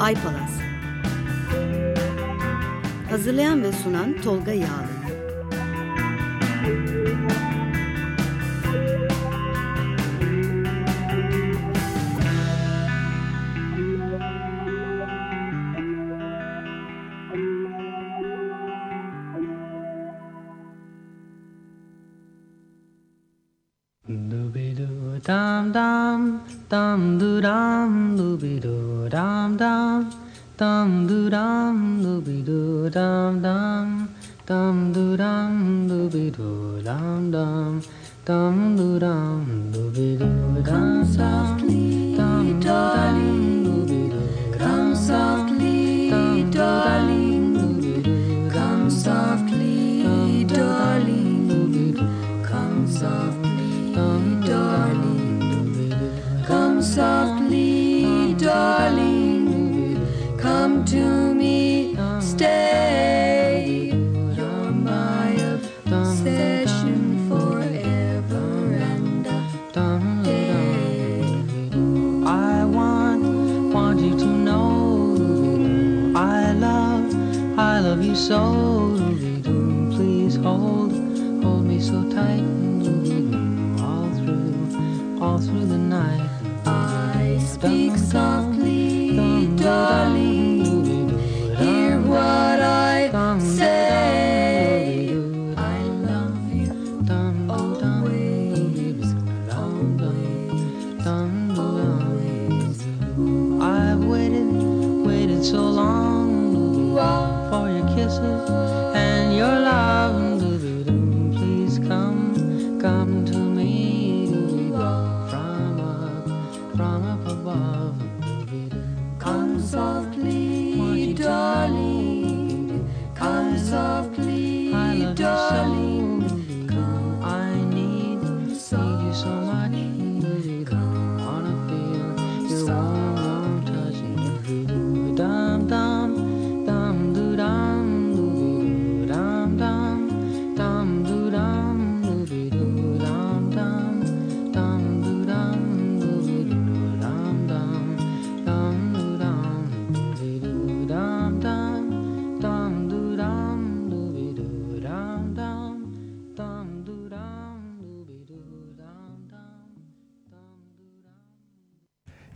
Ay Palas. Hazırlayan ve sunan Tolga Yağlı. dum dum dum do dum dooby doo dum dum dum do dum dooby doo dum dum dum do dum dooby doo dum dum dum do dum dooby doo dum softly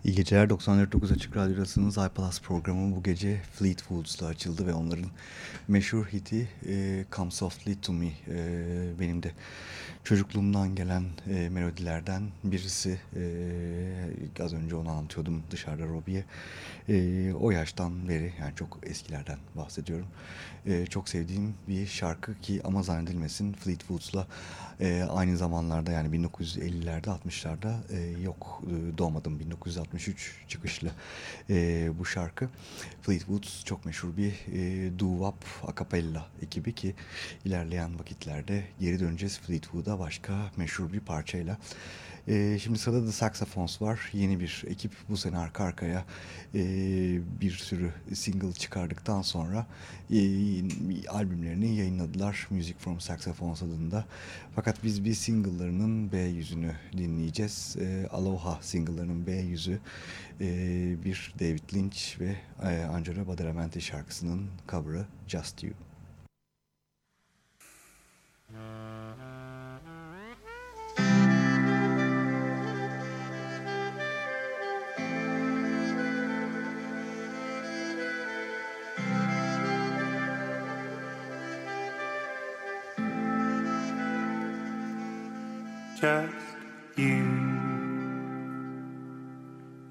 İyi geceler 94.9 Açık Radyo'dasınız. iPlus programı bu gece Fleetwoods'la açıldı ve onların meşhur hiti e, Come Softly To Me e, benim de çocukluğumdan gelen e, melodilerden birisi. E, az önce onu anlatıyordum dışarıda Robbie'ye. E, o yaştan beri yani çok eskilerden bahsediyorum. E, çok sevdiğim bir şarkı ki ama zannedilmesin Fleetwoods'la e, aynı zamanlarda yani 1950'lerde 60'larda e, yok e, doğmadım 1963 çıkışlı e, bu şarkı. Fleetwood çok meşhur bir e, doo-wop akapella ekibi ki ilerleyen vakitlerde geri döneceğiz Fleetwood'a başka meşhur bir parçayla. E, şimdi sırada The Saxophones var. Yeni bir ekip bu sene arka arkaya e, bir sürü single çıkardıktan sonra e, albümlerini yayınladılar. Music from Saxophones adında. Fakat biz bir single'larının B yüzünü dinleyeceğiz. E, Aloha single'larının B yüzü e, bir David Lynch ve e, Angela Badalamenti şarkısının cover'ı Just You. Just you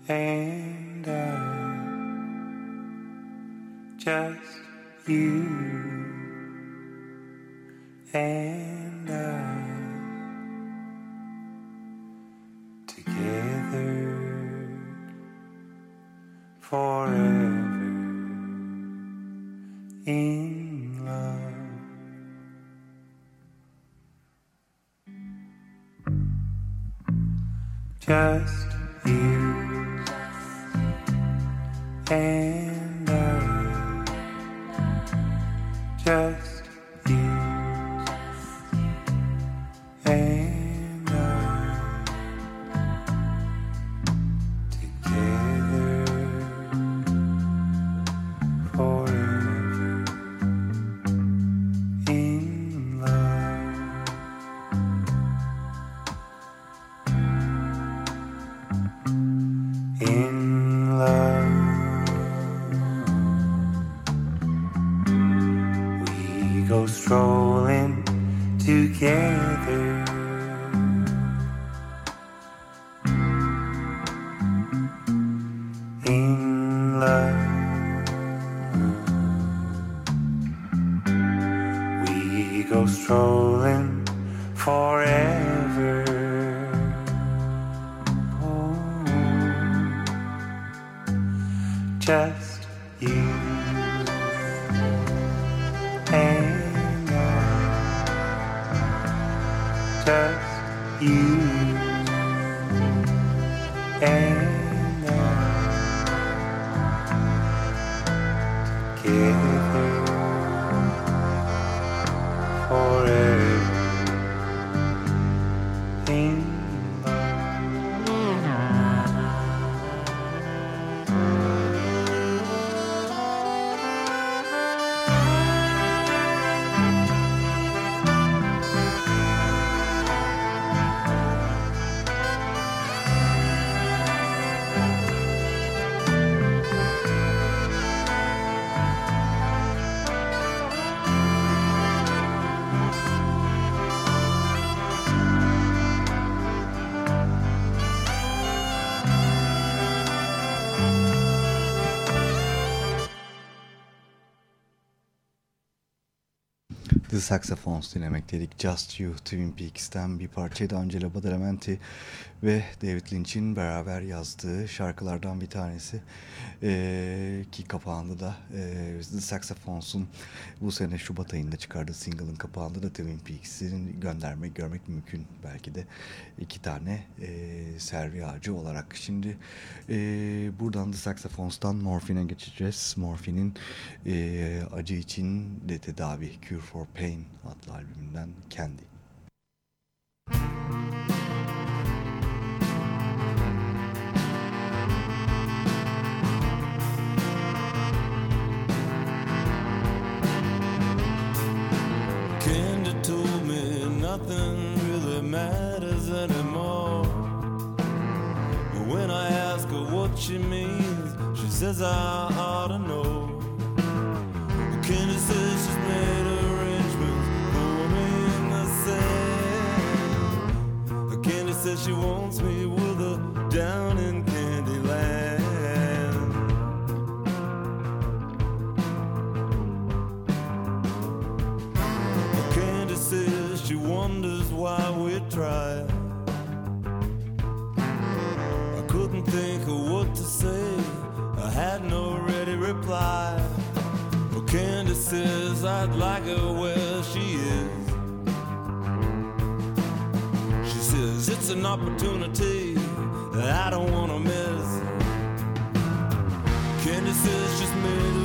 and I, just you and Saxophones dinlemekteydik. Just You Twin Peaks'ten bir parçaydı. Angela Badalamenti ve David Lynch'in beraber yazdığı şarkılardan bir tanesi. Ee, ki kapağında da e, The Saxophones'un bu sene Şubat ayında çıkardığı single'ın kapağında da Twin Peaks'in göndermek, görmek mümkün belki de. iki tane e, servi ağacı olarak. Şimdi e, buradan The Saxophones'tan Morphine'e geçeceğiz. Morphine'in e, acı için de tedavi Cure for Pain adlı albümünden Candy. Candy nothing really matters anymore. But when I ask her what she means, she says I ought to know. Candy says she's made arrangements for me in the sand. Candy says she wants me with her down she wonders why we tried. I couldn't think of what to say. I had no ready reply. But Candy says I'd like her where she is. She says it's an opportunity that I don't want to miss. Candy says she's made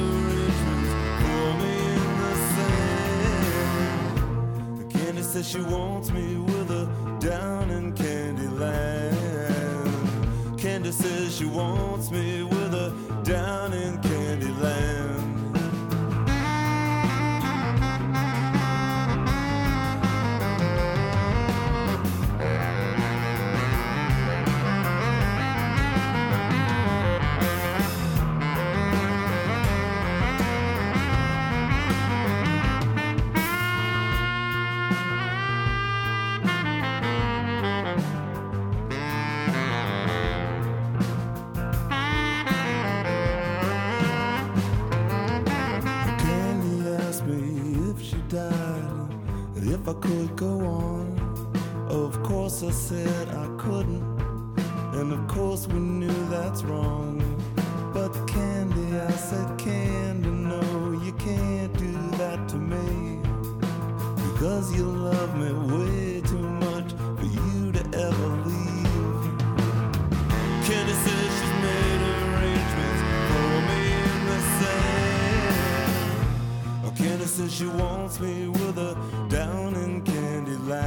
says she wants me with her down in Candyland. Candy says she wants me with her down in Candyland. I could go on. Of course, I said I couldn't, and of course, we knew that's wrong. But Candy, I said, Candy, no, you can't do that to me. Because you love me way too much for you to ever leave. Candy says she's made arrangements for me in the sand. Candy says she wants me with her down Candy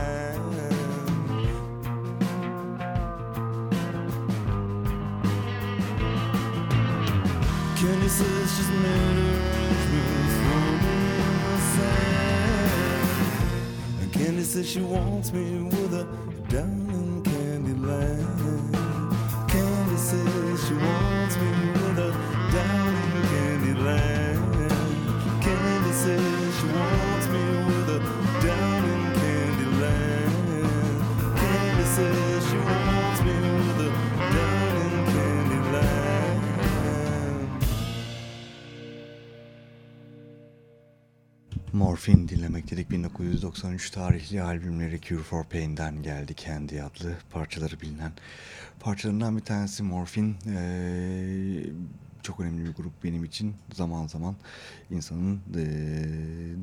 says she's made arrangements for me in the sand. And Candy says she wants me with her down in Candyland. Candy says she wants me with her down in Candyland. Candy says Morphine dinlemek dedik 1993 tarihli albümleri Cure for Pain'den geldi. Kendi adlı parçaları bilinen parçalarından bir tanesi Morphine. Eee, çok önemli bir grup benim için. Zaman zaman insanın e,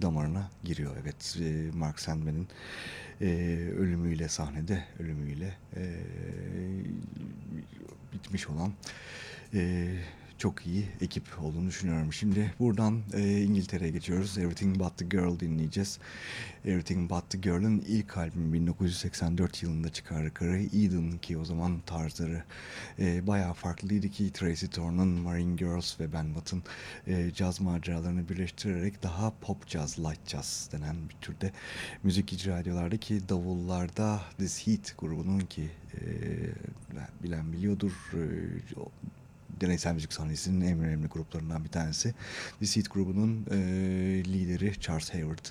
damarına giriyor. Evet e, Mark Sandman'in e, ölümüyle sahnede ölümüyle e, bitmiş olan e, çok iyi ekip olduğunu düşünüyorum. Şimdi buradan e, İngiltere'ye geçiyoruz. Everything But The Girl dinleyeceğiz. Everything But The Girl'ın ilk albümü 1984 yılında çıkardıkları Eden ki o zaman tarzları e, bayağı farklıydı ki Tracy Thorn'un Marine Girls ve Ben Watt'ın e, caz maceralarını birleştirerek daha pop jazz, light jazz denen bir türde müzik icra ediyorlardı ki davullarda This Heat grubunun ki e, bilen biliyordur e, deneysel müzik sahnesinin en önemli gruplarından bir tanesi. The Seed grubunun e, lideri Charles Hayward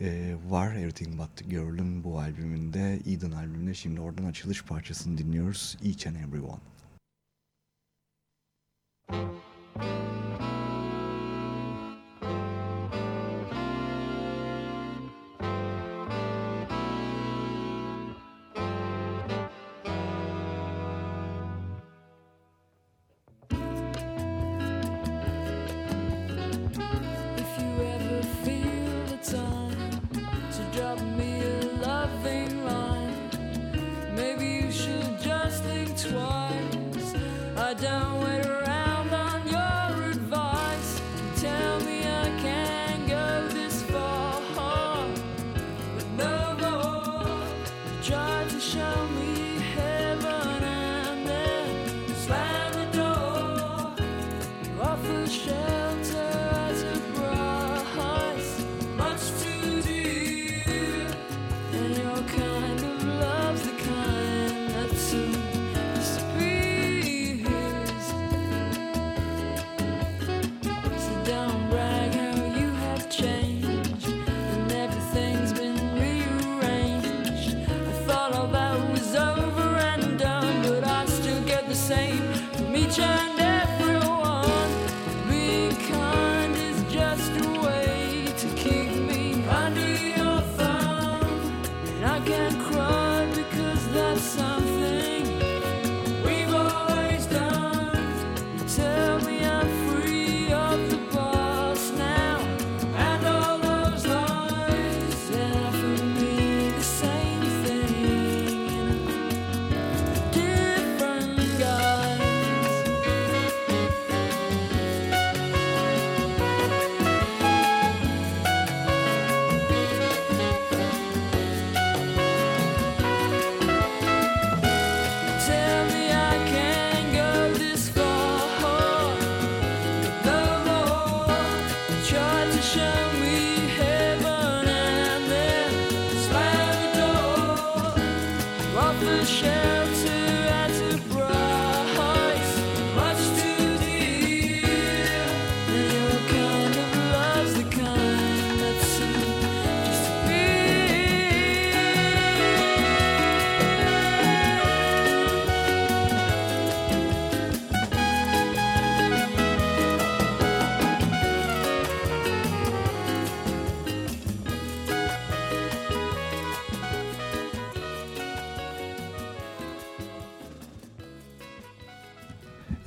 e, var. Everything But The Girl'ün bu albümünde, Eden albümünde şimdi oradan açılış parçasını dinliyoruz. Each and Every One. If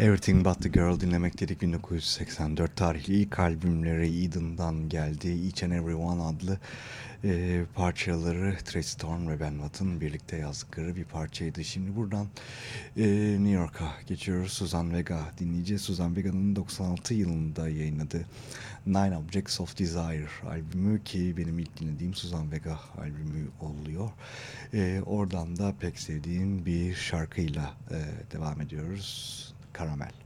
Everything But The Girl dinlemek dedik 1984 tarihli ilk albümleri Eden'dan geldi. Each and Every One adlı e, parçaları Tracy Thorn ve Ben Watt'ın birlikte yazdıkları bir parçaydı. Şimdi buradan e, New York'a geçiyoruz. Suzan Vega dinleyeceğiz. Suzan Vega'nın 96 yılında yayınladığı Nine Objects of Desire albümü ki benim ilk dinlediğim Suzan Vega albümü oluyor. E, oradan da pek sevdiğim bir şarkıyla e, devam ediyoruz. Karamel.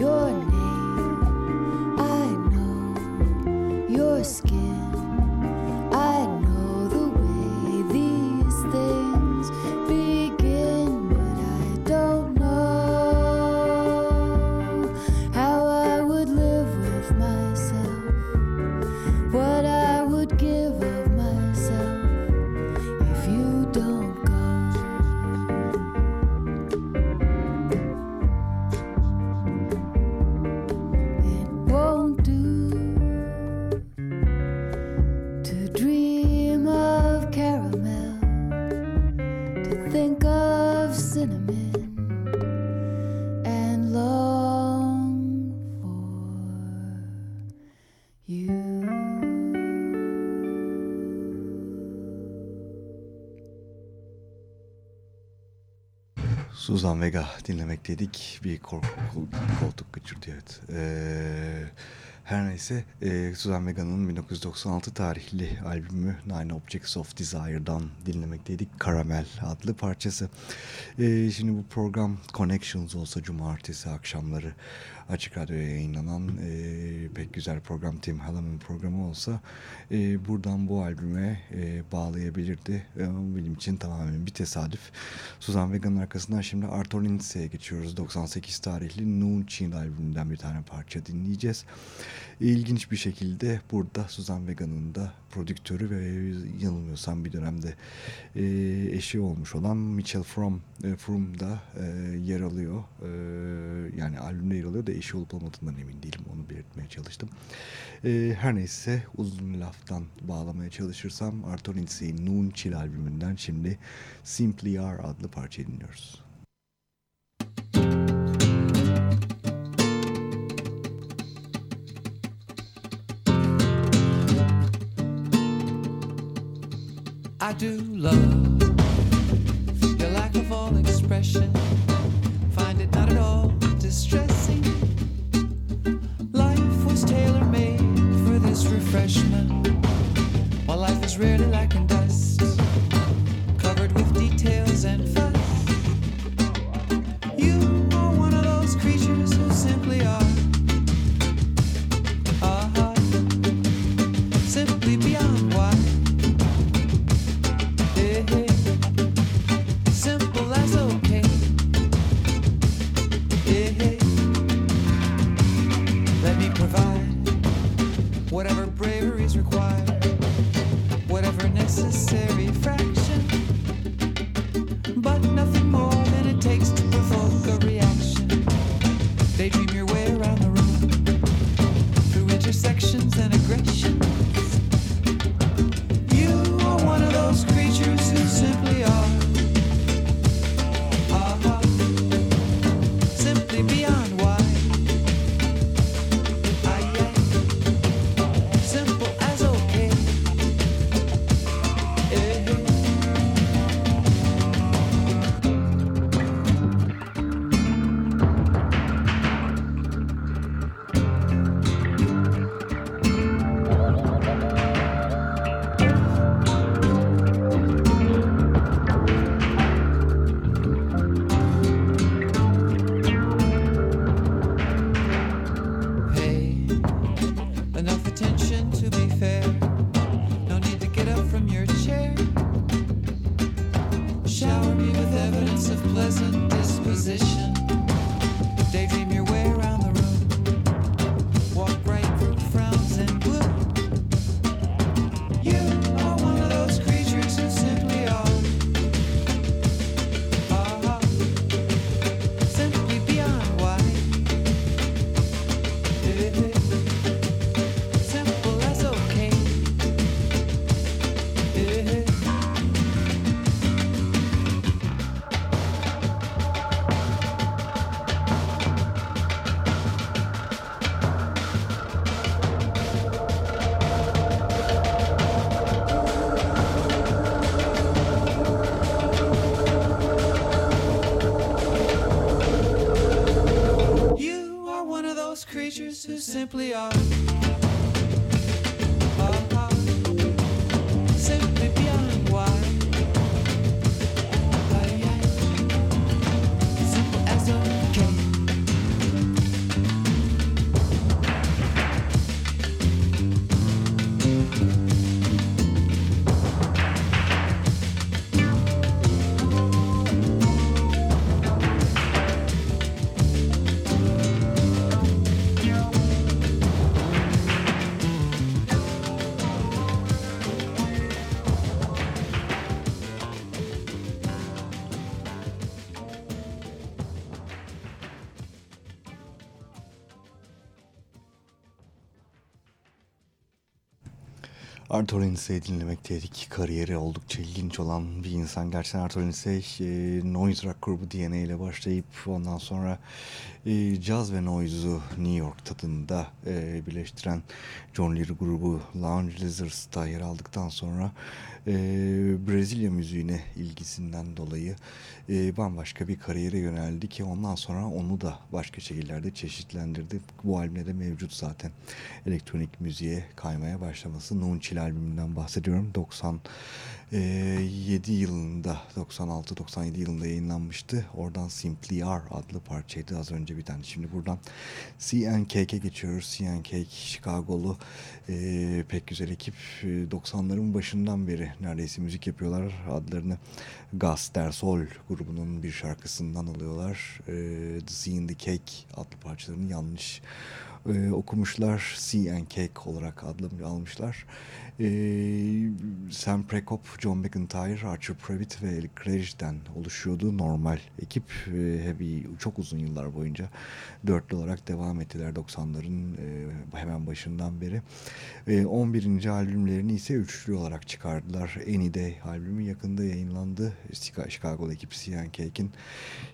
Your name. I know your skin. Suzan Vega dinlemekteydik. Bir korku koltuk kaçırdı evet. Ee, her neyse e, Suzan Vega'nın 1996 tarihli albümü Nine Objects of Desire'dan dinlemekteydik. Caramel adlı parçası. Ee, şimdi bu program Connections olsa cumartesi akşamları Açık Radyo'ya yayınlanan e, pek güzel program Tim Hallam'ın programı olsa e, buradan bu albüme e, bağlayabilirdi. E, benim için tamamen bir tesadüf. Suzan Vega'nın arkasından şimdi Arthur Lindsay'e geçiyoruz. 98 tarihli Noon Chin albümünden bir tane parça dinleyeceğiz. İlginç bir şekilde burada Suzan Vega'nın da prodüktörü ve yanılmıyorsam bir dönemde e, eşi olmuş olan Mitchell Fromm, e, Fromm da e, yer alıyor. E, yani albümde yer alıyor da eşi olup olmadığından emin değilim. Onu belirtmeye çalıştım. E, her neyse uzun laftan bağlamaya çalışırsam Arthur Lindsay'in Noon Chill albümünden şimdi Simply Are adlı parçayı dinliyoruz. I do love your lack of all expression. Find it not at all distressing. Life was tailor made for this refreshment. While life is rarely lacking dust, Arthur Lindsay'i dinlemekteydik. Kariyeri oldukça ilginç olan bir insan. Gerçekten Arthur Lindsay e, noise rock grubu DNA ile başlayıp ondan sonra e, caz ve noise'u New York tadında e, birleştiren John Leary grubu Lounge Lizards'ta yer aldıktan sonra e, Brezilya müziğine ilgisinden dolayı e, bambaşka bir kariyere yöneldi ki ondan sonra onu da başka şekillerde çeşitlendirdi. Bu albümde de mevcut zaten elektronik müziğe kaymaya başlaması. Nunchil albümünden bahsediyorum. 97 yılında 96-97 yılında yayınlanmıştı. Oradan Simply R adlı parçaydı az önce bir tane. Şimdi buradan CNCake'e geçiyoruz. CNCake Chicago'lu e, pek güzel ekip. E, 90'ların başından beri neredeyse müzik yapıyorlar. Adlarını Gas Der Sol grubunun bir şarkısından alıyorlar. E, The Sea in the Cake adlı parçalarını yanlış e, okumuşlar. Sea and Cake olarak adlı almışlar. E, Sam Prekop, John McIntyre, Archer Previtt ve Eric Krej'den oluşuyordu. Normal ekip e, heavy, çok uzun yıllar boyunca dörtlü olarak devam ettiler 90'ların e, hemen başından beri. E, 11. albümlerini ise üçlü olarak çıkardılar. Any Day albümü yakında yayınlandı. Chicago'da ekip Sea and Cake'in.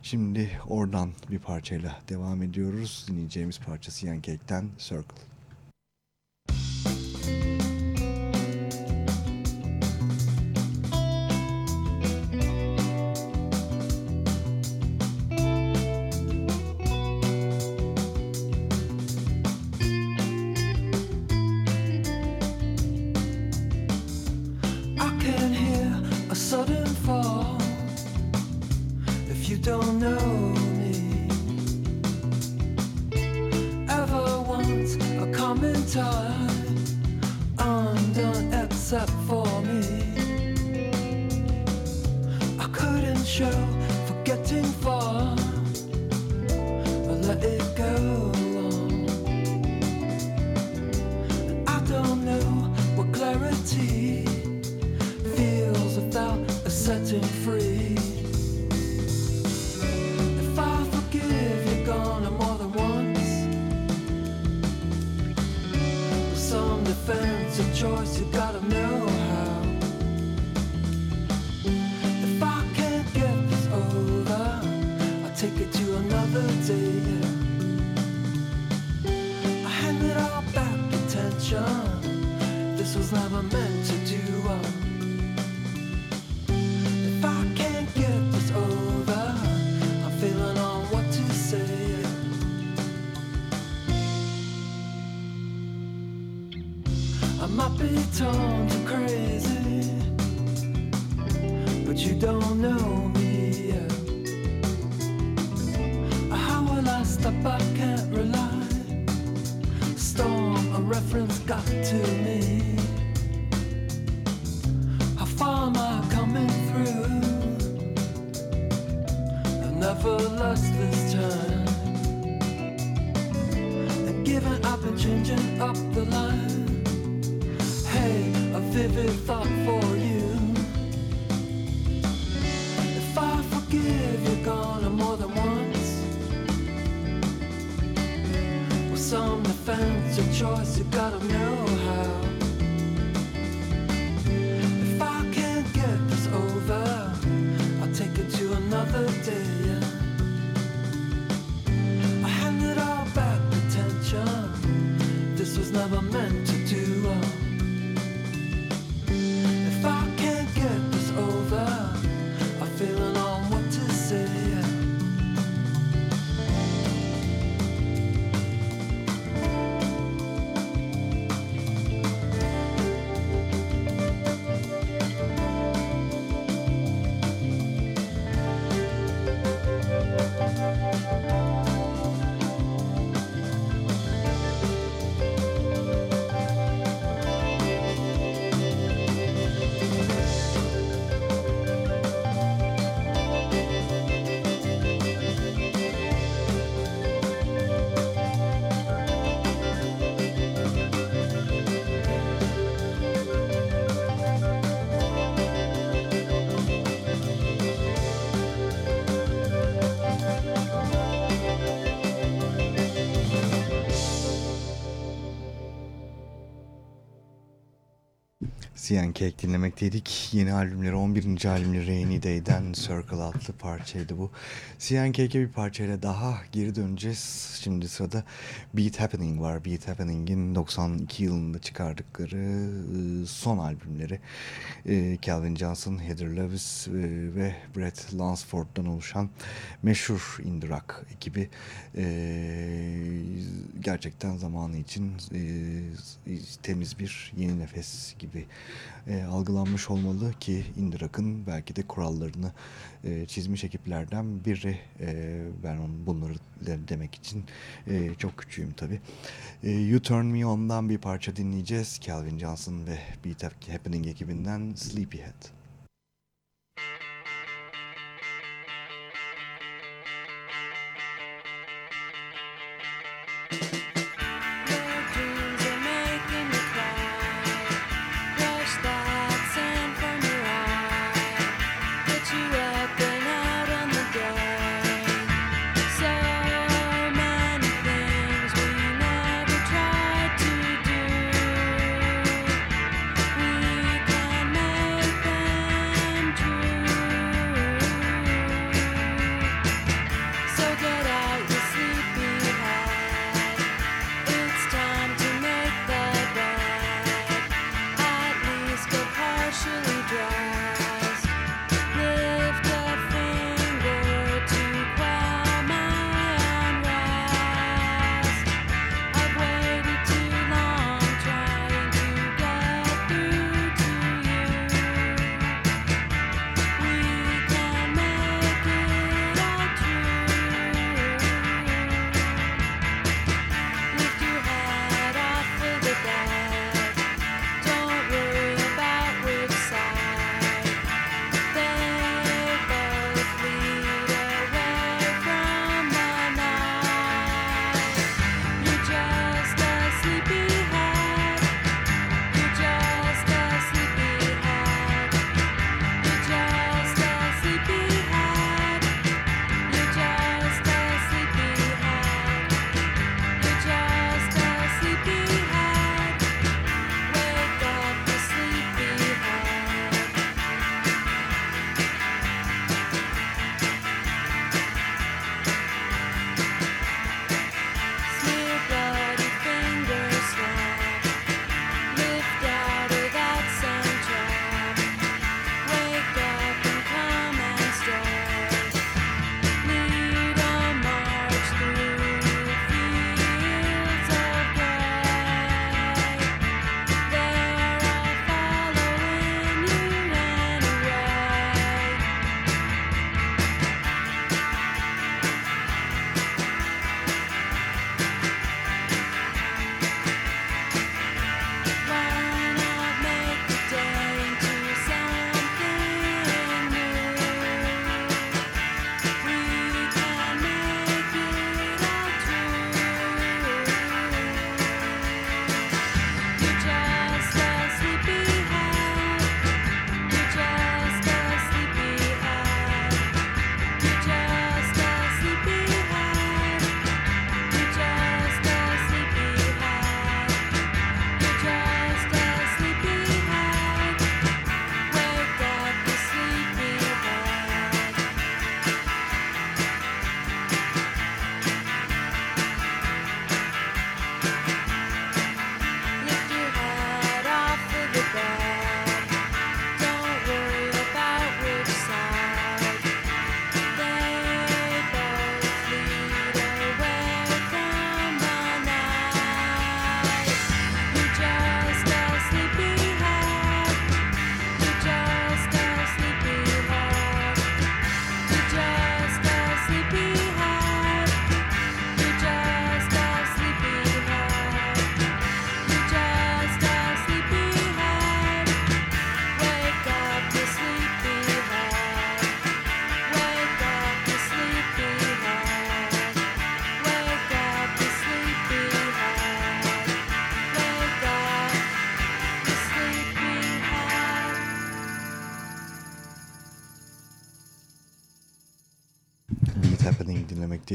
Şimdi oradan bir parçayla devam ediyoruz. Dinleyeceğimiz parça Sea and Cake'ten Circle. I might be torn to crazy, but you don't know me. How will I stop? I can't rely. Storm, a reference got to me. How far am I coming through? I've never lost this time. And given I've been changing up the line. Hey, a vivid thought for you. If I forgive you, more than once. With some defense or choice, you gotta know Cake dinlemekteydik. Yeni albümleri 11. albümleri Rainy Day'den Circle adlı parçaydı bu. Cyan Cake'e bir parçayla daha geri döneceğiz. Şimdi sırada Beat Happening var. Beat Happening'in 92 yılında çıkardıkları e, son albümleri. E, Calvin Johnson, Heather Lewis e, ve Brett Lansford'dan oluşan meşhur Indie Rock ekibi gerçekten zamanı için temiz bir yeni nefes gibi e, algılanmış olmalı ki Indirak'ın belki de kurallarını e, çizmiş ekiplerden biri. E, ben onu, bunları demek için e, çok küçüğüm tabi. E, you Turn Me On'dan bir parça dinleyeceğiz. Calvin Johnson ve Beat Happening ekibinden Sleepyhead.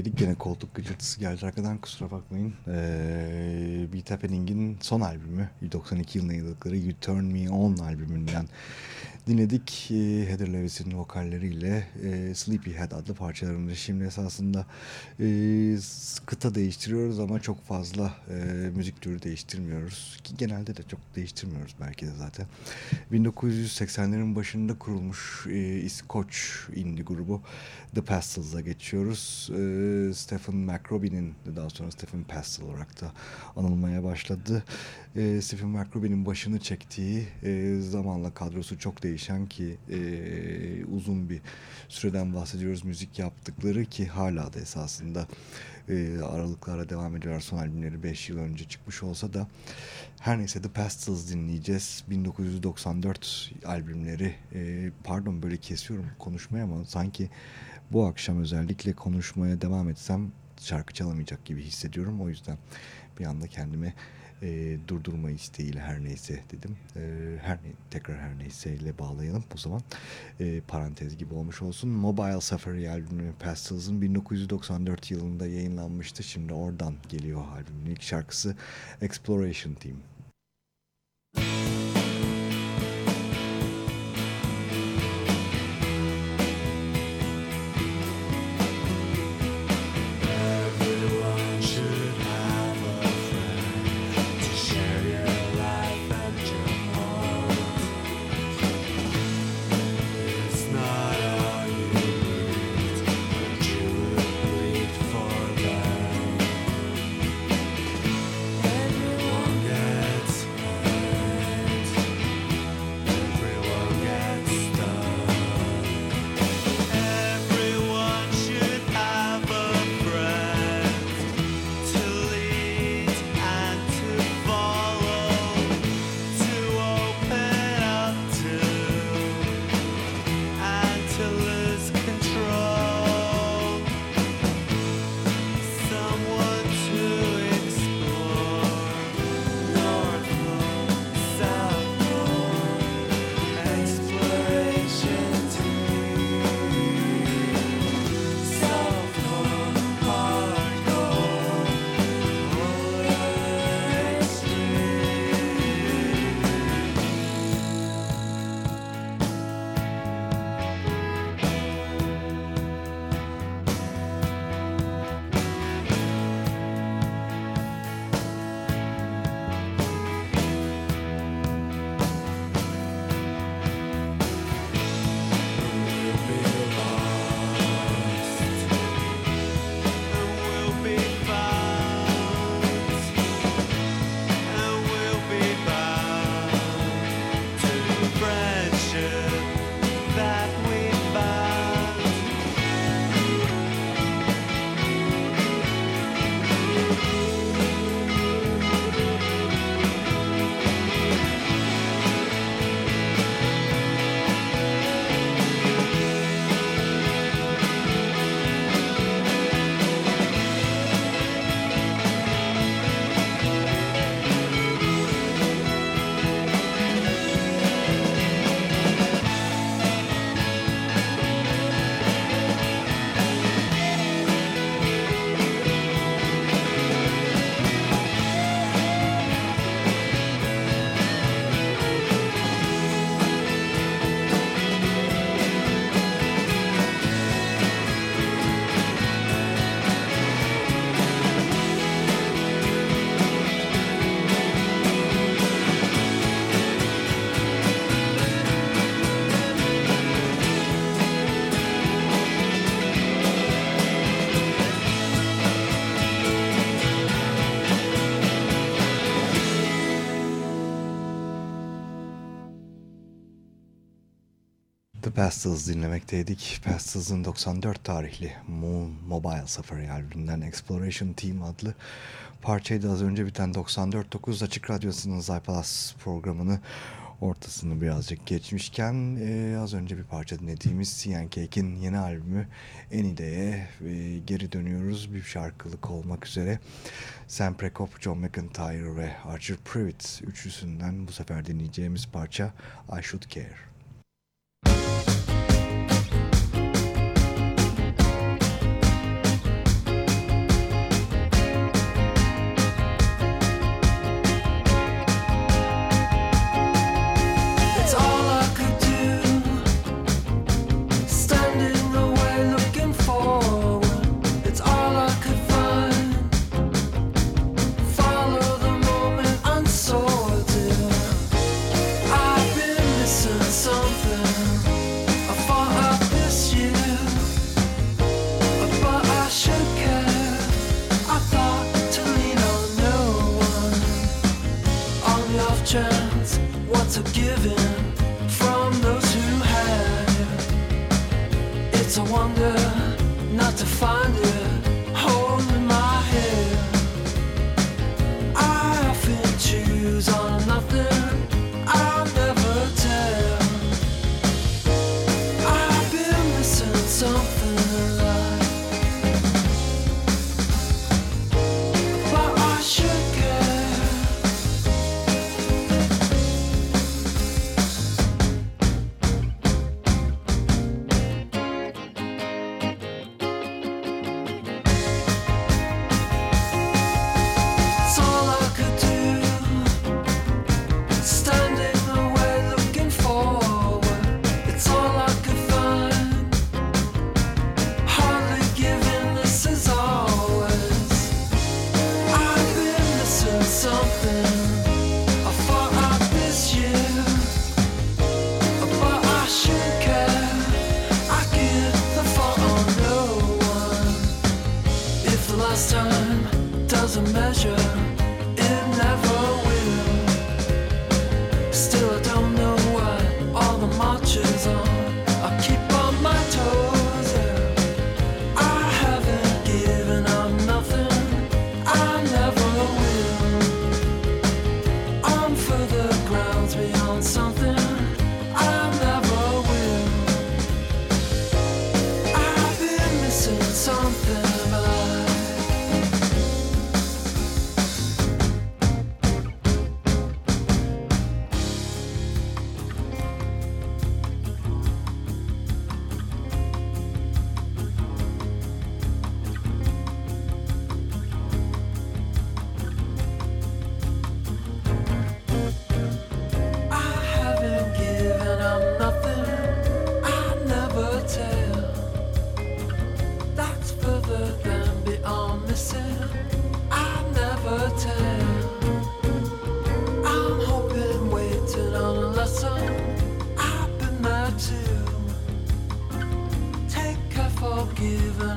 Dinlemekteydik. Gene koltuk gıcırtısı geldi arkadan kusura bakmayın. Ee, Beat Happening'in son albümü 92 yılında yayınladıkları You Turn Me On albümünden dinledik. E, Heather Lewis'in vokalleriyle e, Sleepyhead adlı parçalarını şimdi esasında e, kıta değiştiriyoruz ama çok fazla e, müzik türü değiştirmiyoruz. Ki genelde de çok değiştirmiyoruz belki de zaten. 1980'lerin başında kurulmuş e, İskoç indie grubu The Pastils'a geçiyoruz. Stephen McRobbie'nin daha sonra Stephen Pastel olarak da anılmaya başladı. E, Stephen McRobbie'nin başını çektiği e, zamanla kadrosu çok değişen ki e, uzun bir süreden bahsediyoruz müzik yaptıkları ki hala da esasında e, aralıklara devam ediyor. Son albümleri 5 yıl önce çıkmış olsa da her neyse The Pastels dinleyeceğiz. 1994 albümleri e, pardon böyle kesiyorum konuşmaya ama sanki bu akşam özellikle konuşmaya devam etsem şarkı çalamayacak gibi hissediyorum. O yüzden bir anda kendime e, durdurma isteğiyle her neyse dedim. E, her tekrar her neyse ile bağlayalım o zaman. E, parantez gibi olmuş olsun. Mobile Safari albümü Pastils'ın 1994 yılında yayınlanmıştı. Şimdi oradan geliyor albümün ilk şarkısı Exploration Team. Pastels dinlemekteydik. Pastils'ın 94 tarihli Moon Mobile Safari albümünden Exploration Team adlı parçaydı. Az önce biten 94.9 Açık Radyosu'nun Zaypalas programını ortasını birazcık geçmişken e, az önce bir parça dinlediğimiz Cian Cake'in yeni albümü Enide'ye e, geri dönüyoruz. Bir şarkılık olmak üzere Sam Prekop, John McIntyre ve Archer Privet üçlüsünden bu sefer dinleyeceğimiz parça I Should Care.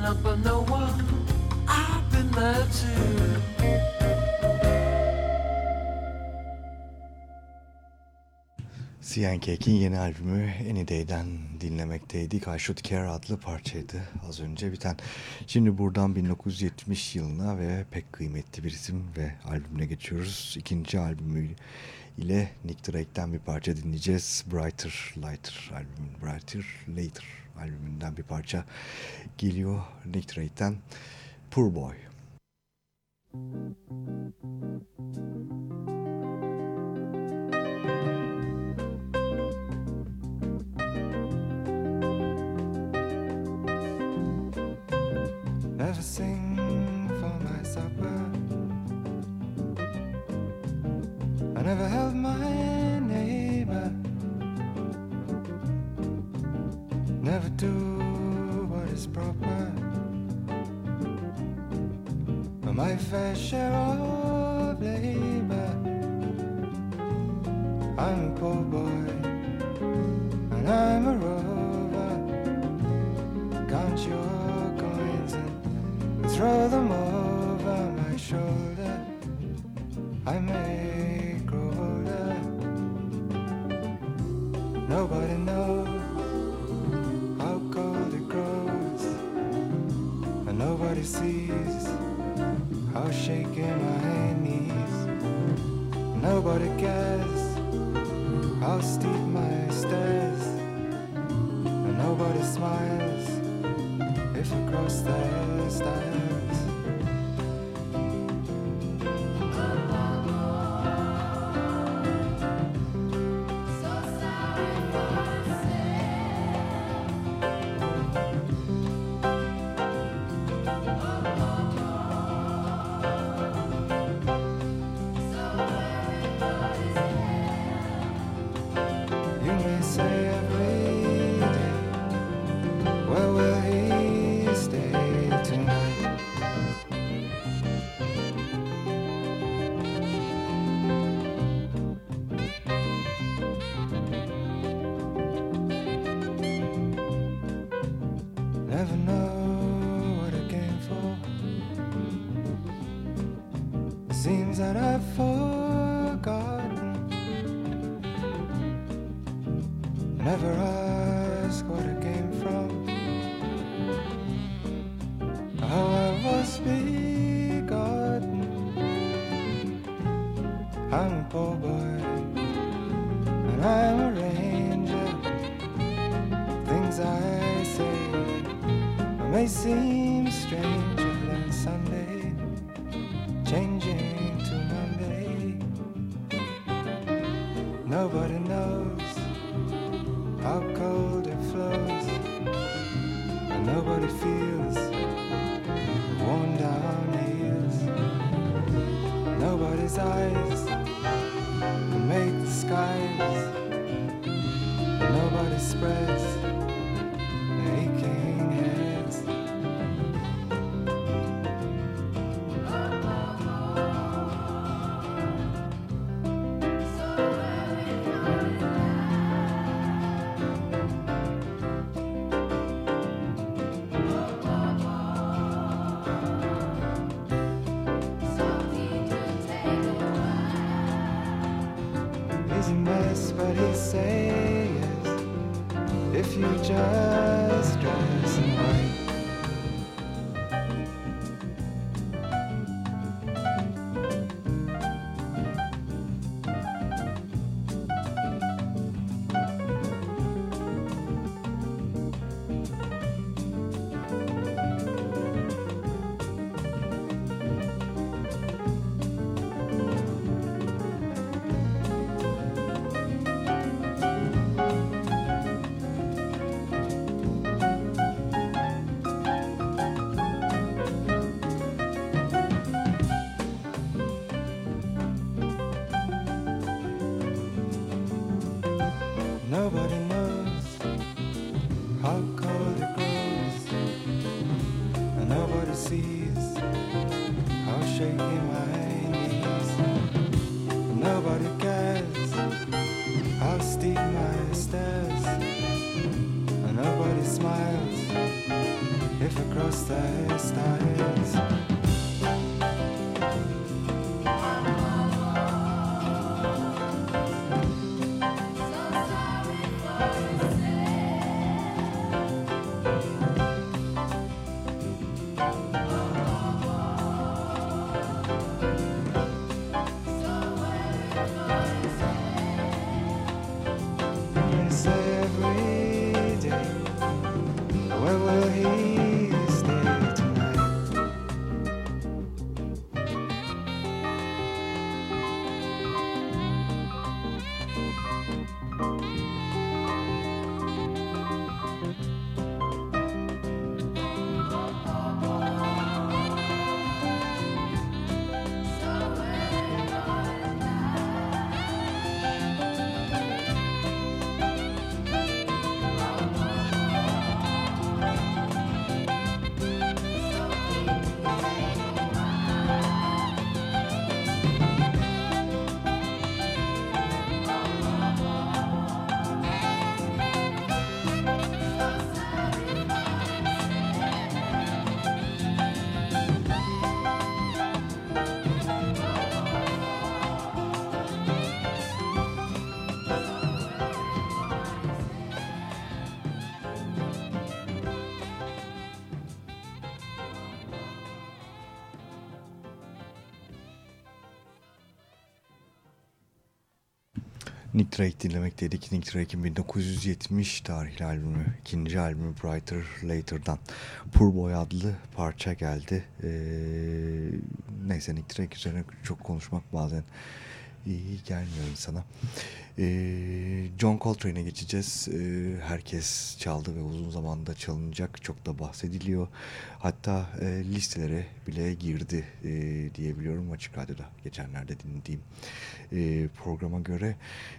Up on no one. I've been there too. Cake'in yeni albümü Any Day'den dinlemekteydik. I Should Care adlı parçaydı az önce biten. Şimdi buradan 1970 yılına ve pek kıymetli bir isim ve albümüne geçiyoruz. İkinci albümü ile Nick Drake'den bir parça dinleyeceğiz. Brighter Lighter albümün Brighter Later albümünden bir parça geliyor Nick Drake'den Poor Boy. Never sing for my supper. I never held my Never do what is proper. My fair share of labor. I'm a poor boy, and I'm a rover. Count your coins and throw them over my shoulder. I may grow older. Nobody shaking my knees. Nobody cares how steep my stairs, and nobody smiles if I cross their stairs. Nick Drake dinlemek dedik. Nick Drake'in 1970 tarihli albümü, ikinci albümü Brighter Later'dan Poor Boy adlı parça geldi. Ee, neyse Nick Drake üzerine çok konuşmak bazen iyi gelmiyor insana. Ee, John Coltrane'e geçeceğiz. Ee, herkes çaldı ve uzun zamanda çalınacak. Çok da bahsediliyor. Hatta e, listelere bile girdi e, diyebiliyorum Açık Radyo'da geçenlerde dinlediğim e, programa göre.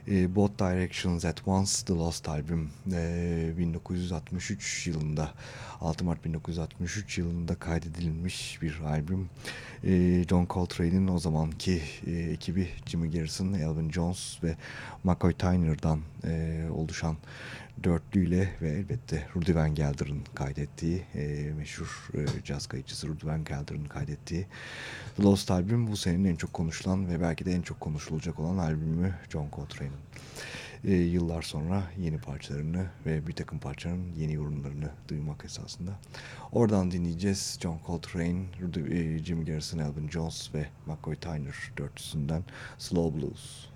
E, Both Directions at Once The Lost albüm e, 1963 yılında 6 Mart 1963 yılında kaydedilmiş bir albüm. E, John Coltrane'in o zamanki e, ekibi Jimmy Garrison, Elvin Jones ve McCoy Tyner'dan e, oluşan dörtlüyle ve elbette Rudy Van Gelder'ın kaydettiği e, meşhur e, caz kayıtçısı Rudy Van Gelder'ın kaydettiği The Lost albüm bu senenin en çok konuşulan ve belki de en çok konuşulacak olan albümü John Coltrane'in. e, yıllar sonra yeni parçalarını ve bir takım parçaların yeni yorumlarını duymak esasında. Oradan dinleyeceğiz John Coltrane, e, Jimmy Garrison, Elvin Jones ve McCoy Tyner dörtlüsünden Slow Blues.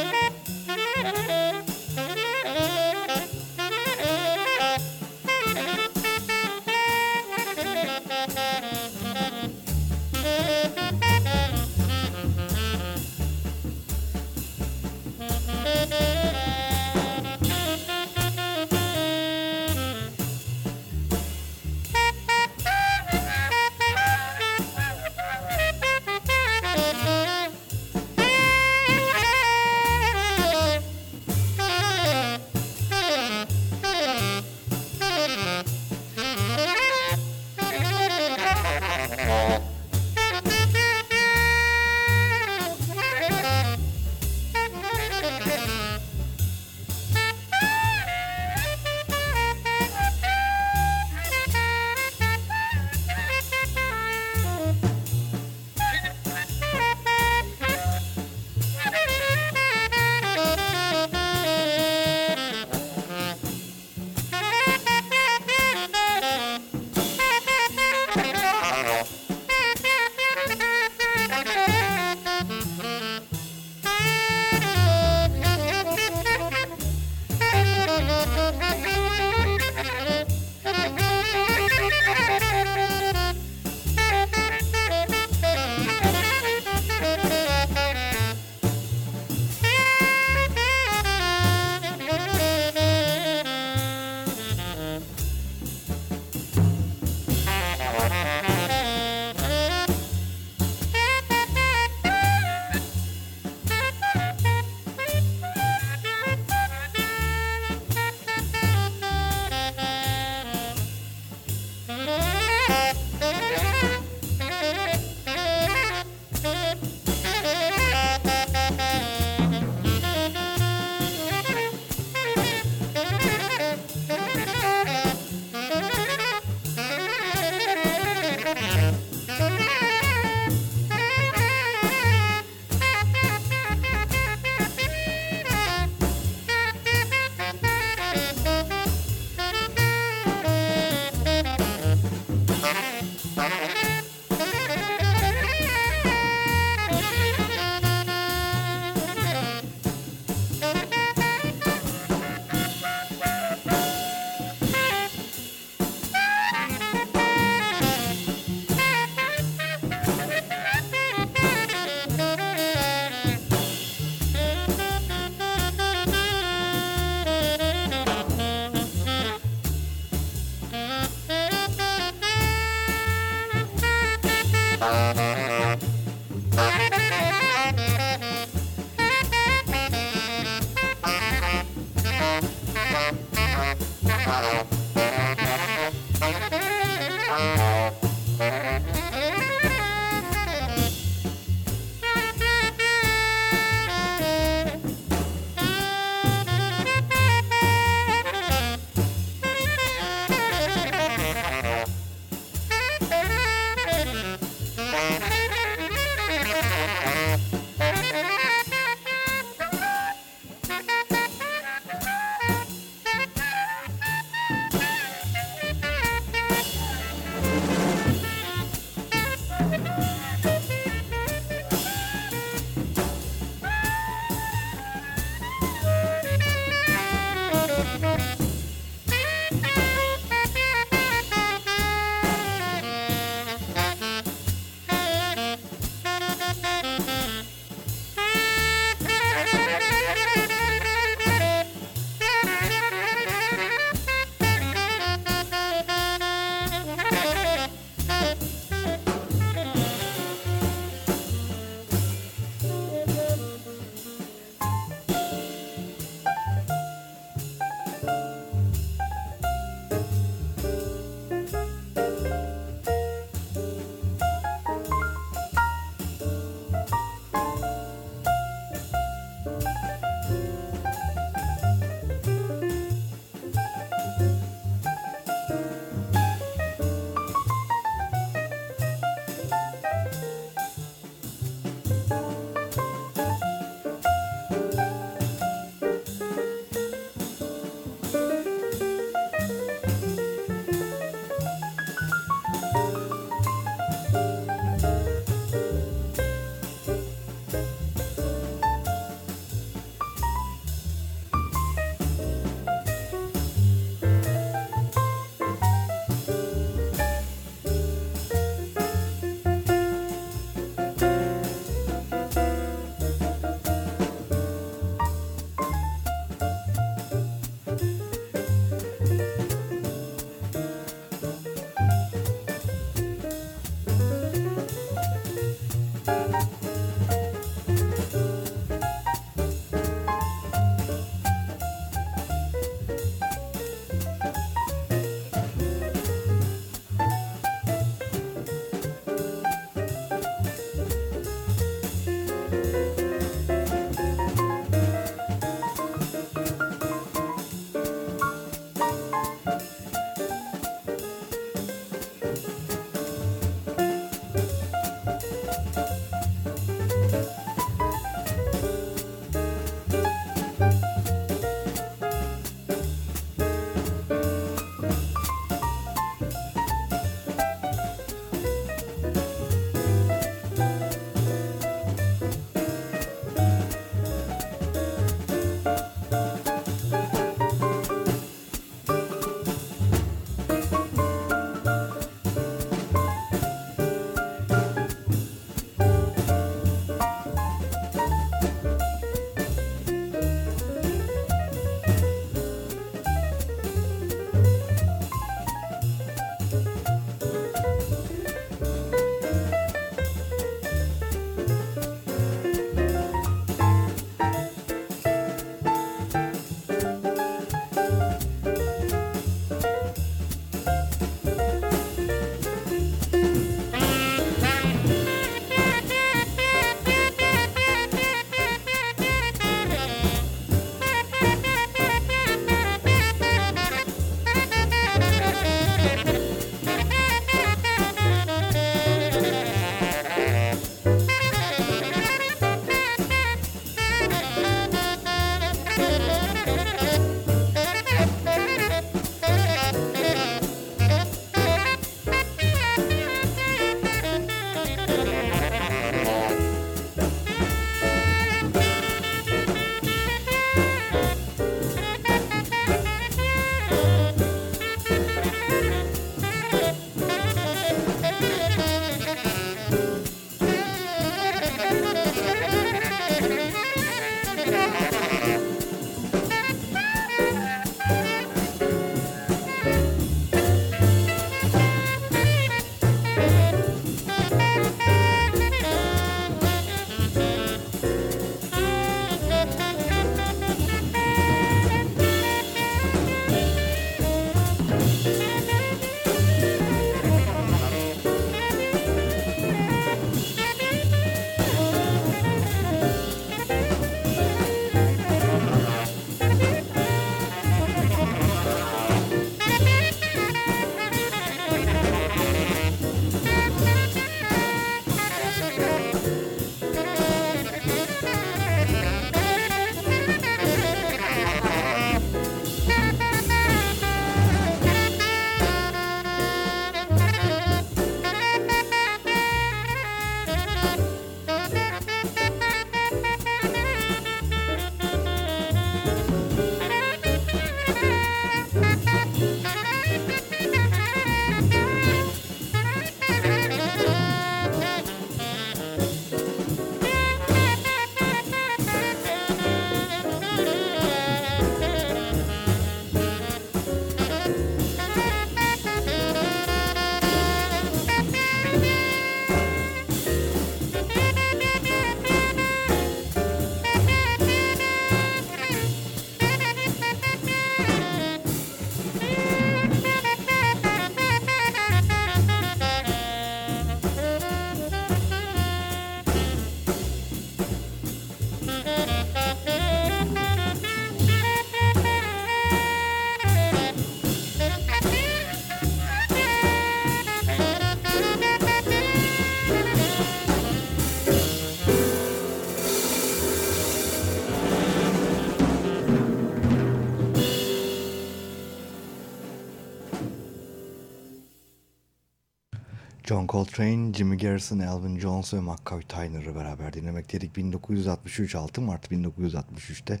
John Coltrane, Jimmy Garrison, Elvin Jones ve McCoy Tyner'ı beraber dinlemekteydik. 1963 6 Mart 1963'te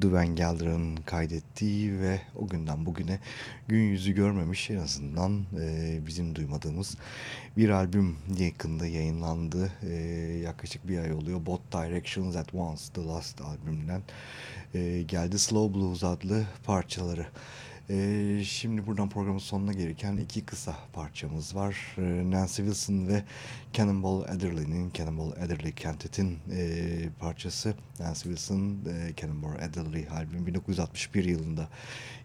Duven Gelder'ın kaydettiği ve o günden bugüne gün yüzü görmemiş en azından e, bizim duymadığımız bir albüm yakında yayınlandı. E, yaklaşık bir ay oluyor. Both Directions at Once The Last albümünden e, geldi. Slow Blues adlı parçaları. Ee, şimdi buradan programın sonuna gelirken iki kısa parçamız var. Ee, Nancy Wilson ve Cannonball Adderley'nin Cannonball Adderley Cantet'in e, parçası. Nancy Wilson, e, Cannonball Adderley albüm 1961 yılında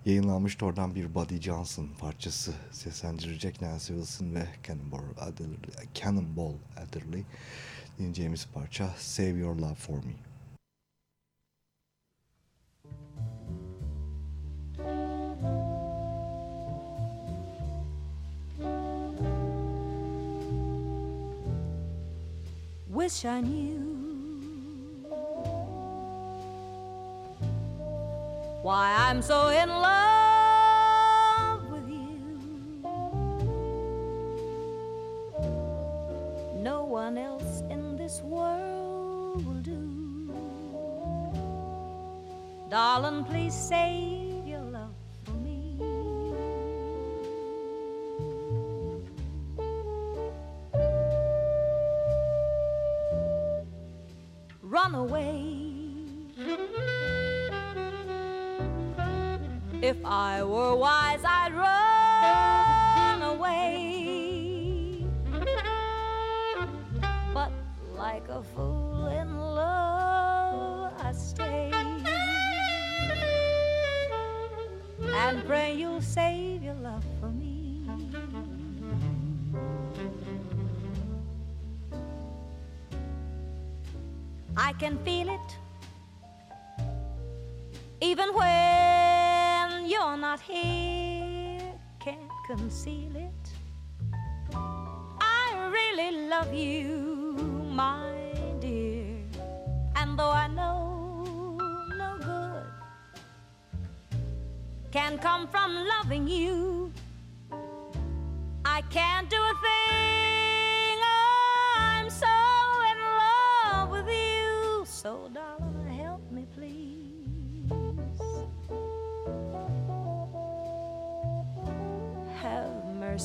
yayınlanmıştı. Oradan bir Buddy Johnson parçası seslendirecek Nancy Wilson ve Cannonball Adderley, Cannonball Adderley dinleyeceğimiz parça Save Your Love For Me. Wish I knew why I'm so in love with you. No one else in this world will do. Darling, please save Run away. If I were wise, I'd run away. But like a fool in love, I stay. And pray you'll save can feel it even when you're not here. Can't conceal it. I really love you, my dear. And though I know no good can come from loving you, I can't do a thing.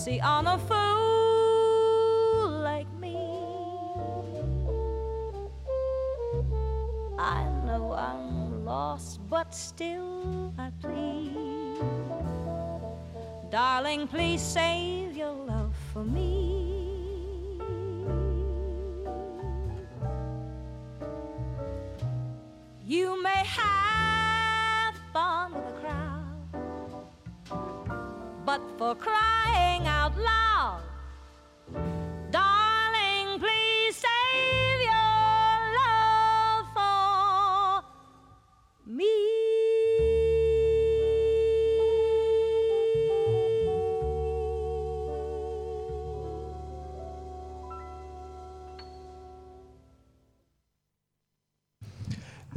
Mercy on a fool like me. I know I'm lost, but still I plead. Darling, please save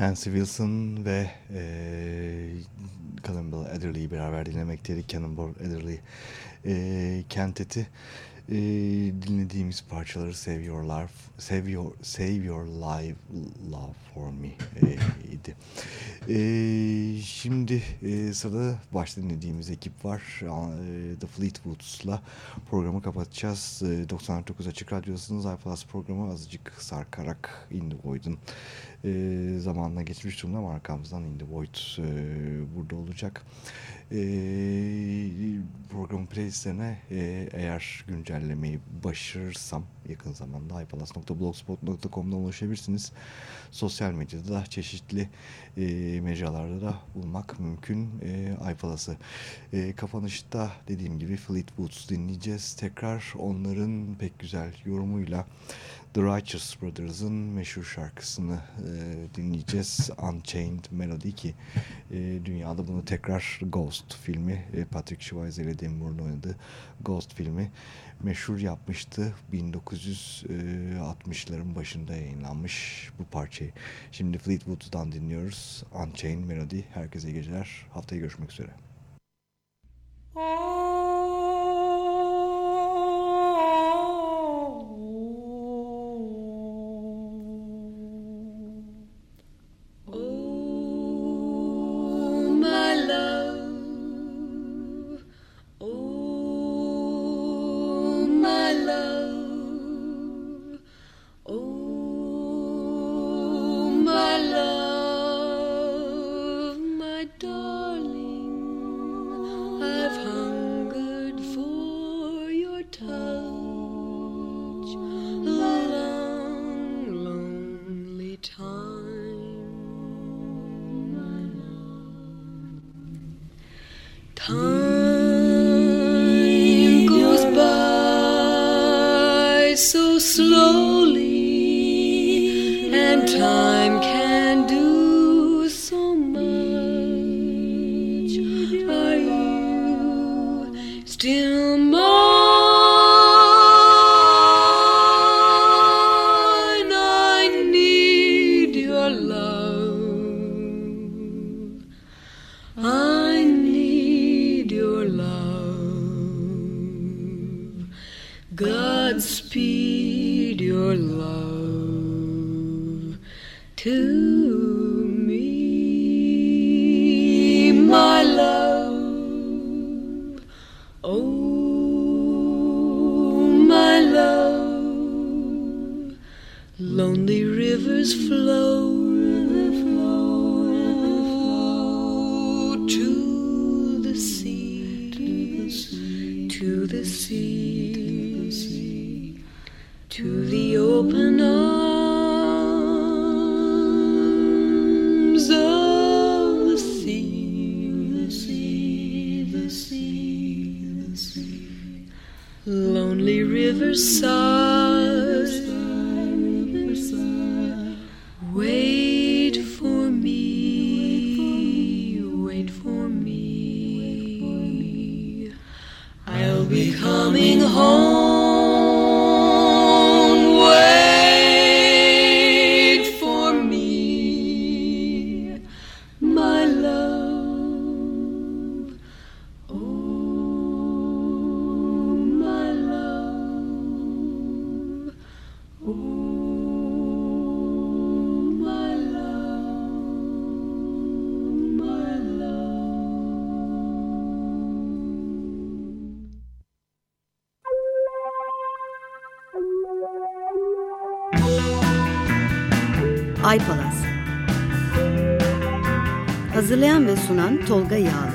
Nancy Wilson ve e, Cannonball Adderley'i beraber dinlemekteydik. Cannonball Adderley e, kenteti e, dinlediğimiz parçaları Save Your Life, Save Your, Save Your Life Love For Me e, idi. E, şimdi e, sırada başta dinlediğimiz ekip var. E, The Fleetwoods'la programı kapatacağız. E, 99 Açık Radyosu'nun iPlus programı azıcık sarkarak In The Void'un e, zamanına geçmiş durumda ama arkamızdan In The Void e, burada olacak. E, programın playlistlerine e, eğer güncellemeyi başarırsam yakın zamanda ipalas.blogspot.com'da ulaşabilirsiniz. Sosyal medyada da çeşitli e, mecralarda da bulmak mümkün e, iPalas'ı. E, kapanışta dediğim gibi Fleetwoods dinleyeceğiz. Tekrar onların pek güzel yorumuyla The Righteous Brothers'ın meşhur şarkısını e, dinleyeceğiz. Unchained Melody ki e, dünyada bunu tekrar Ghost filmi e, Patrick Swayze ile Demi Moore'un oynadığı Ghost filmi meşhur yapmıştı. 1960'ların başında yayınlanmış bu parçayı. Şimdi Fleetwood'dan dinliyoruz. Unchained Melody. Herkese iyi geceler. Haftaya görüşmek üzere. Oh, Tolga Yağlı.